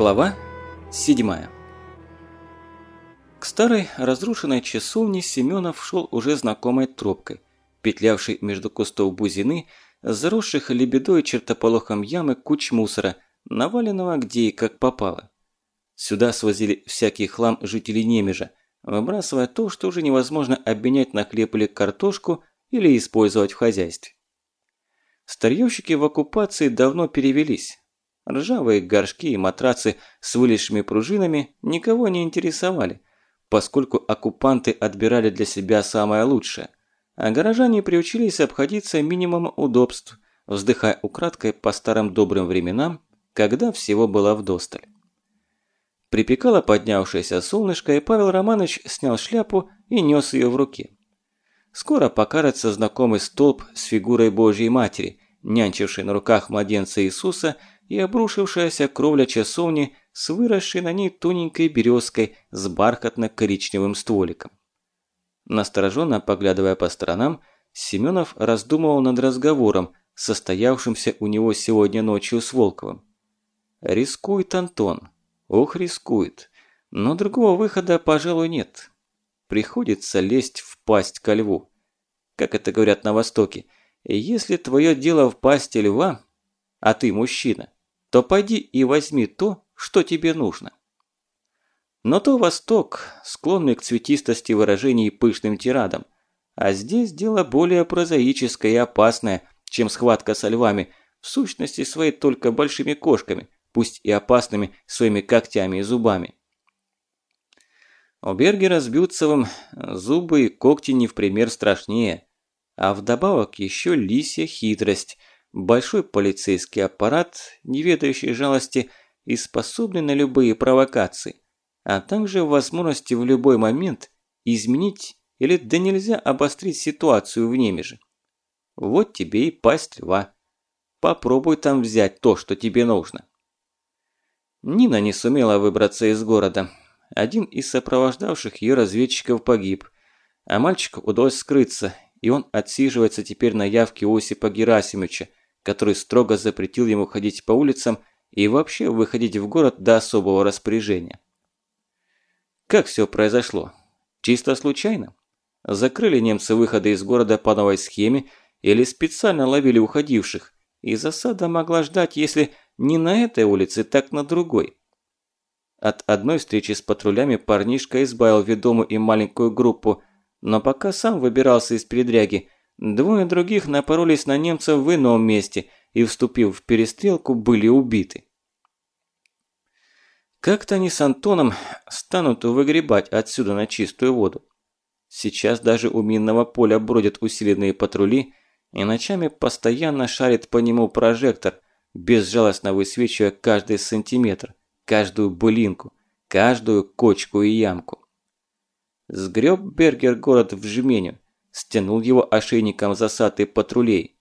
Глава 7 К старой разрушенной часовне Семенов шел уже знакомой тропкой, петлявшей между кустов бузины, заросших лебедой чертополохом ямы куч мусора, наваленного где и как попало. Сюда свозили всякий хлам жителей Немежа, выбрасывая то, что уже невозможно обменять на хлеб или картошку или использовать в хозяйстве. Старьёвщики в оккупации давно перевелись. Ржавые горшки и матрацы с вылезшими пружинами никого не интересовали, поскольку оккупанты отбирали для себя самое лучшее, а горожане приучились обходиться минимумом удобств, вздыхая украдкой по старым добрым временам, когда всего было вдосталь. Припекало поднявшееся солнышко, и Павел Романович снял шляпу и нес ее в руке. Скоро покажется знакомый столб с фигурой Божьей Матери, нянчившей на руках младенца Иисуса и обрушившаяся кровля часовни с выросшей на ней тоненькой березкой с бархатно-коричневым стволиком. Настороженно поглядывая по сторонам, Семенов раздумывал над разговором, состоявшимся у него сегодня ночью с Волковым. Рискует Антон. Ох, рискует. Но другого выхода, пожалуй, нет. Приходится лезть в пасть ко льву. Как это говорят на Востоке. Если твое дело в пасти льва, а ты мужчина, то пойди и возьми то, что тебе нужно. Но то Восток, склонный к цветистости выражений и пышным тирадам, а здесь дело более прозаическое и опасное, чем схватка со львами, в сущности своей только большими кошками, пусть и опасными своими когтями и зубами. У Бергера с Бютцевым зубы и когти не в пример страшнее, а вдобавок еще лисья хитрость – большой полицейский аппарат, не ведающий жалости и способный на любые провокации, а также возможности в любой момент изменить или да нельзя обострить ситуацию в Немеже. Вот тебе и пасть льва. Попробуй там взять то, что тебе нужно. Нина не сумела выбраться из города. Один из сопровождавших ее разведчиков погиб, а мальчику удалось скрыться, и он отсиживается теперь на явке Осипа Герасимовича, который строго запретил ему ходить по улицам и вообще выходить в город до особого распоряжения. Как все произошло? Чисто случайно? Закрыли немцы выходы из города по новой схеме или специально ловили уходивших, и засада могла ждать, если не на этой улице, так на другой. От одной встречи с патрулями парнишка избавил ведомую и маленькую группу, но пока сам выбирался из передряги – Двое других напоролись на немцев в ином месте и, вступив в перестрелку, были убиты. Как-то они с Антоном станут выгребать отсюда на чистую воду. Сейчас даже у минного поля бродят усиленные патрули, и ночами постоянно шарит по нему прожектор, безжалостно высвечивая каждый сантиметр, каждую былинку, каждую кочку и ямку. Сгреб Бергер город в жменю, стянул его ошейником засады патрулей.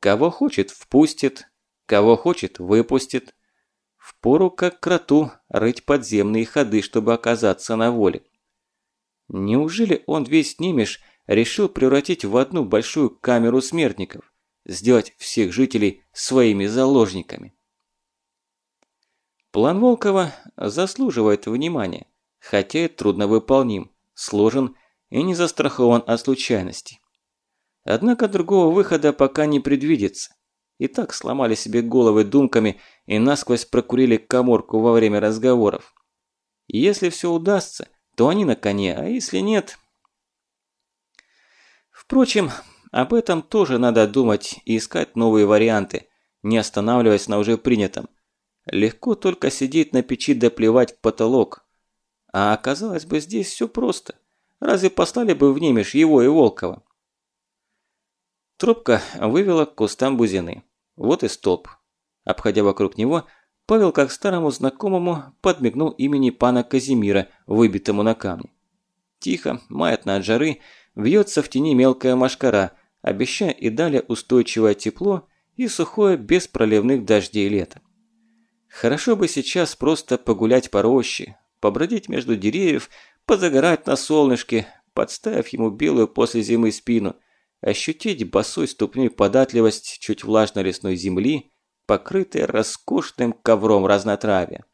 Кого хочет – впустит, кого хочет – выпустит. Впору, как кроту, рыть подземные ходы, чтобы оказаться на воле. Неужели он весь Немеш решил превратить в одну большую камеру смертников, сделать всех жителей своими заложниками? План Волкова заслуживает внимания, хотя и трудновыполним, сложен и не застрахован от случайностей. Однако другого выхода пока не предвидится. И так сломали себе головы думками и насквозь прокурили коморку во время разговоров. Если все удастся, то они на коне, а если нет... Впрочем, об этом тоже надо думать и искать новые варианты, не останавливаясь на уже принятом. Легко только сидеть на печи да плевать в потолок. А оказалось бы здесь все просто. Разве послали бы в Немеш его и Волкова? Тропка вывела к кустам бузины. Вот и столб. Обходя вокруг него, Павел, как старому знакомому, подмигнул имени пана Казимира, выбитому на камне. Тихо, маятно от жары, вьется в тени мелкая машкара, обещая и далее устойчивое тепло и сухое без проливных дождей лето. Хорошо бы сейчас просто погулять по роще, побродить между деревьев, позагорать на солнышке, подставив ему белую после зимы спину, ощутить босой ступней податливость чуть влажной лесной земли, покрытой роскошным ковром разнотравья.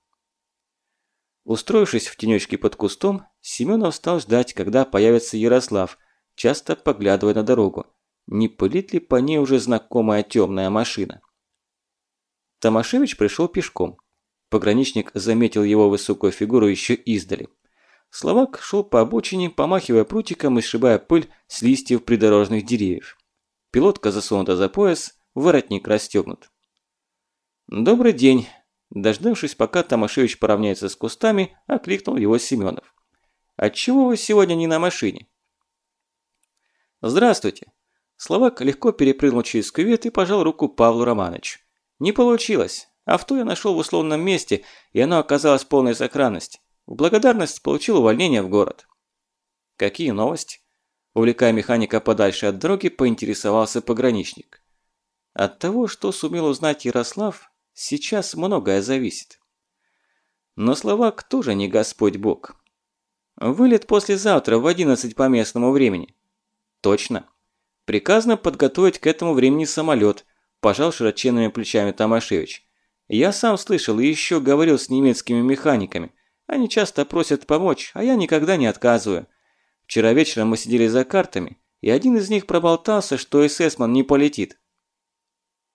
Устроившись в тенечке под кустом, Семенов стал ждать, когда появится Ярослав, часто поглядывая на дорогу. Не пылит ли по ней уже знакомая темная машина? Томашевич пришел пешком. Пограничник заметил его высокую фигуру еще издали. Словак шел по обочине, помахивая прутиком и сшибая пыль с листьев придорожных деревьев. Пилотка засунута за пояс, воротник расстегнут. «Добрый день!» Дождавшись, пока Томашевич поравняется с кустами, окликнул его Семенов. «Отчего вы сегодня не на машине?» «Здравствуйте!» Словак легко перепрыгнул через кювет и пожал руку Павлу Романовичу. «Не получилось. Авто я нашел в условном месте, и оно оказалось полной сохранности. В благодарность получил увольнение в город». «Какие новости?» Увлекая механика подальше от дороги, поинтересовался пограничник. От того, что сумел узнать Ярослав, сейчас многое зависит. Но Словак тоже не Господь Бог. Вылет послезавтра в 11 по местному времени. Точно. Приказано подготовить к этому времени самолет, пожал широченными плечами Томашевич. Я сам слышал и еще говорил с немецкими механиками. Они часто просят помочь, а я никогда не отказываю. Вчера вечером мы сидели за картами, и один из них проболтался, что эсэсман не полетит.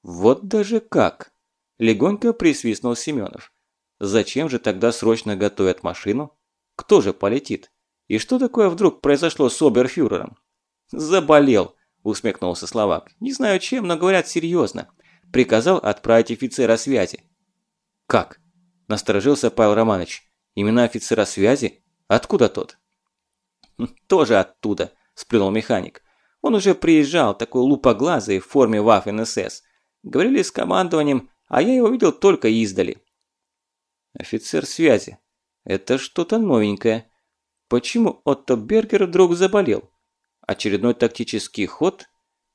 Вот даже как! Легонько присвистнул Семенов. Зачем же тогда срочно готовят машину? Кто же полетит? И что такое вдруг произошло с оберфюрером? Заболел, усмехнулся Словак. Не знаю чем, но говорят серьезно. Приказал отправить офицера связи. Как? Насторожился Павел Романович. Имена офицера связи? Откуда тот? «Тоже оттуда», – сплюнул механик. «Он уже приезжал, такой лупоглазый, в форме Waffen-СС. Говорили с командованием, а я его видел только издали». «Офицер связи. Это что-то новенькое. Почему Отто Бергер вдруг заболел? Очередной тактический ход?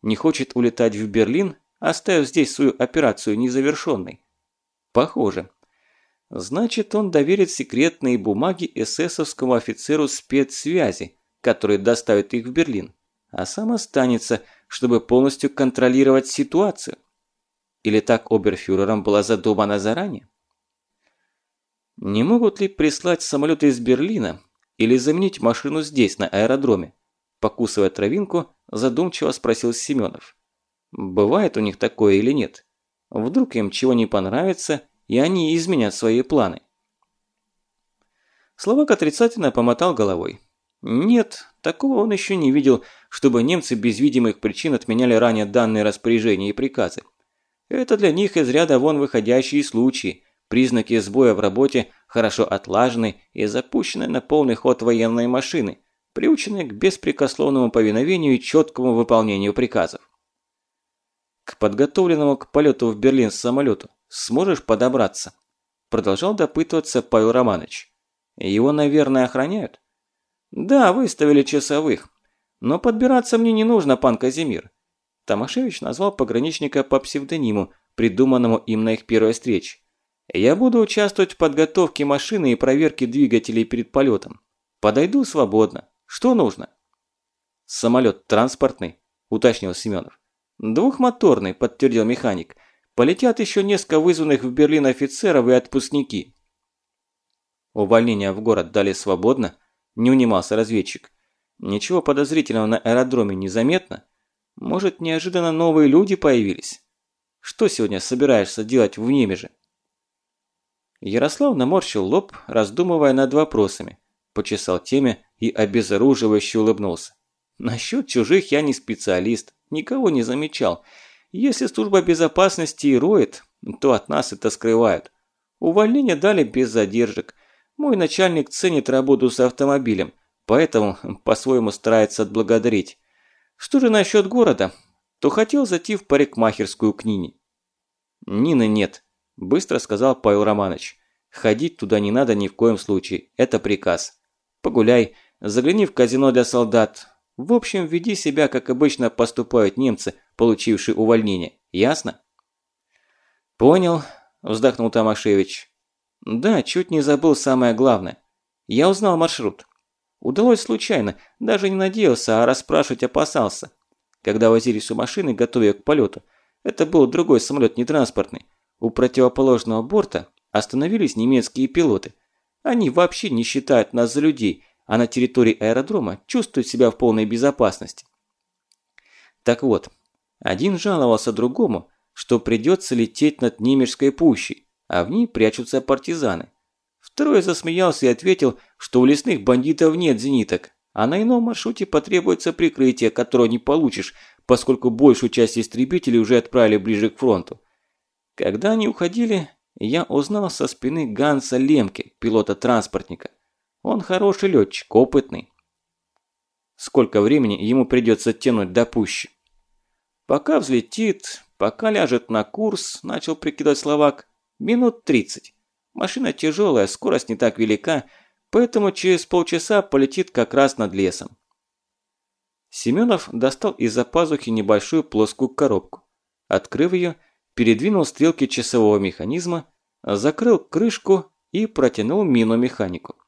Не хочет улетать в Берлин, оставив здесь свою операцию незавершенной? Похоже. Значит, он доверит секретные бумаги эсэсовскому офицеру спецсвязи, который доставит их в Берлин, а сам останется, чтобы полностью контролировать ситуацию. Или так оберфюрером была задумана заранее? Не могут ли прислать самолет из Берлина или заменить машину здесь, на аэродроме? Покусывая травинку, задумчиво спросил Семенов. Бывает у них такое или нет? Вдруг им чего не понравится и они изменят свои планы. Словак отрицательно помотал головой. Нет, такого он еще не видел, чтобы немцы без видимых причин отменяли ранее данные распоряжения и приказы. Это для них из ряда вон выходящие случаи, признаки сбоя в работе хорошо отлаженной и запущенной на полный ход военной машины, приученной к беспрекословному повиновению и четкому выполнению приказов. К подготовленному к полету в Берлин самолету Сможешь подобраться?» Продолжал допытываться Павел Романович. «Его, наверное, охраняют?» «Да, выставили часовых. Но подбираться мне не нужно, пан Казимир». Томашевич назвал пограничника по псевдониму, придуманному им на их первой встрече. «Я буду участвовать в подготовке машины и проверке двигателей перед полетом. Подойду свободно. Что нужно?» «Самолет транспортный», – уточнил Семенов. «Двухмоторный», – подтвердил механик – Полетят еще несколько вызванных в Берлин офицеров и отпускники. Увольнение в город дали свободно, не унимался разведчик. Ничего подозрительного на аэродроме незаметно. Может, неожиданно новые люди появились? Что сегодня собираешься делать в Немеже? Ярослав наморщил лоб, раздумывая над вопросами. Почесал теме и обезоруживающе улыбнулся. Насчет чужих я не специалист, никого не замечал. Если служба безопасности и роет, то от нас это скрывают. Увольнение дали без задержек. Мой начальник ценит работу с автомобилем, поэтому по-своему старается отблагодарить. Что же насчет города? То хотел зайти в парикмахерскую к Нине. Нины нет, быстро сказал Павел Романович. Ходить туда не надо ни в коем случае, это приказ. Погуляй, загляни в казино для солдат. В общем, веди себя, как обычно поступают немцы – получивший увольнение. Ясно? Понял, вздохнул Томашевич. Да, чуть не забыл самое главное. Я узнал маршрут. Удалось случайно, даже не надеялся, а расспрашивать опасался. Когда возились у машины, готовя к полету, это был другой самолет, не транспортный. У противоположного борта остановились немецкие пилоты. Они вообще не считают нас за людей, а на территории аэродрома чувствуют себя в полной безопасности. Так вот, один жаловался другому, что придется лететь над Немежской пущей, а в ней прячутся партизаны. Второй засмеялся и ответил, что у лесных бандитов нет зениток, а на ином маршруте потребуется прикрытие, которое не получишь, поскольку большую часть истребителей уже отправили ближе к фронту. Когда они уходили, я узнал со спины Ганса Лемке, пилота-транспортника. Он хороший летчик, опытный. Сколько времени ему придется тянуть до пущи? Пока взлетит, пока ляжет на курс, начал прикидывать словак, минут 30. Машина тяжелая, скорость не так велика, поэтому через полчаса полетит как раз над лесом. Семенов достал из-за пазухи небольшую плоскую коробку. Открыв ее, передвинул стрелки часового механизма, закрыл крышку и протянул мину механику.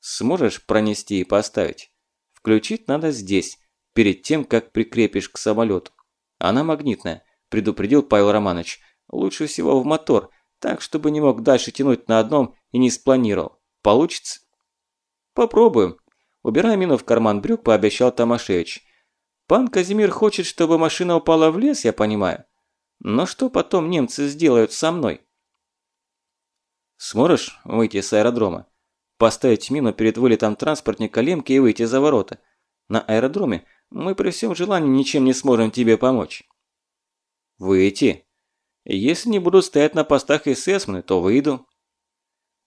«Сможешь пронести и поставить? Включить надо здесь, перед тем, как прикрепишь к самолету. Она магнитная», – предупредил Павел Романович. «Лучше всего в мотор, так, чтобы не мог дальше тянуть на одном и не спланировал. Получится?» «Попробуем», Убирая мину в карман брюк, пообещал Томашевич. «Пан Казимир хочет, чтобы машина упала в лес, я понимаю. Но что потом немцы сделают со мной?» «Сможешь выйти с аэродрома? Поставить мину перед вылетом транспортника Лемки и выйти за ворота? На аэродроме мы при всем желании ничем не сможем тебе помочь». «Выйти? Если не буду стоять на постах эсэсманы, то выйду».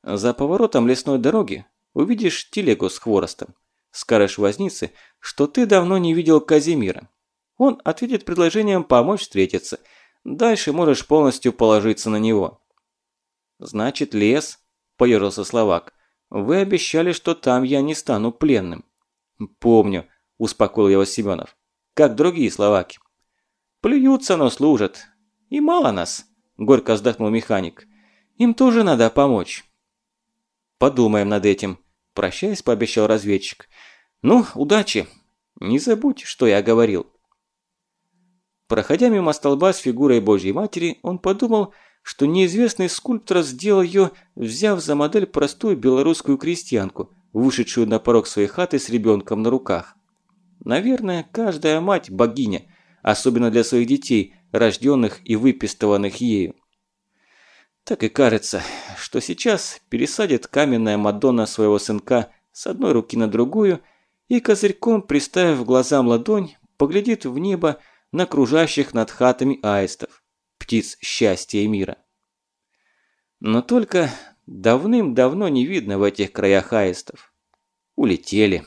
За поворотом лесной дороги увидишь телегу с хворостом. Скажешь вознице, что ты давно не видел Казимира. Он ответит предложением помочь встретиться. Дальше можешь полностью положиться на него. Значит, лес, поежился Словак. Вы обещали, что там я не стану пленным. Помню, успокоил его Семенов. Как другие словаки. Плюются, но служат. И мало нас, горько вздохнул механик. Им тоже надо помочь. Подумаем над этим, прощаясь, пообещал разведчик. «Ну, удачи! Не забудь, что я говорил!» Проходя мимо столба с фигурой Божьей Матери, он подумал, что неизвестный скульптор сделал ее, взяв за модель простую белорусскую крестьянку, вышедшую на порог своей хаты с ребенком на руках. Наверное, каждая мать – богиня, особенно для своих детей, рожденных и выпистыванных ею. Так и кажется, что сейчас пересадит каменная Мадонна своего сынка с одной руки на другую – и козырьком, приставив глазам ладонь, поглядит в небо на кружащих над хатами аистов, птиц счастья и мира. Но только давным-давно не видно в этих краях аистов. Улетели.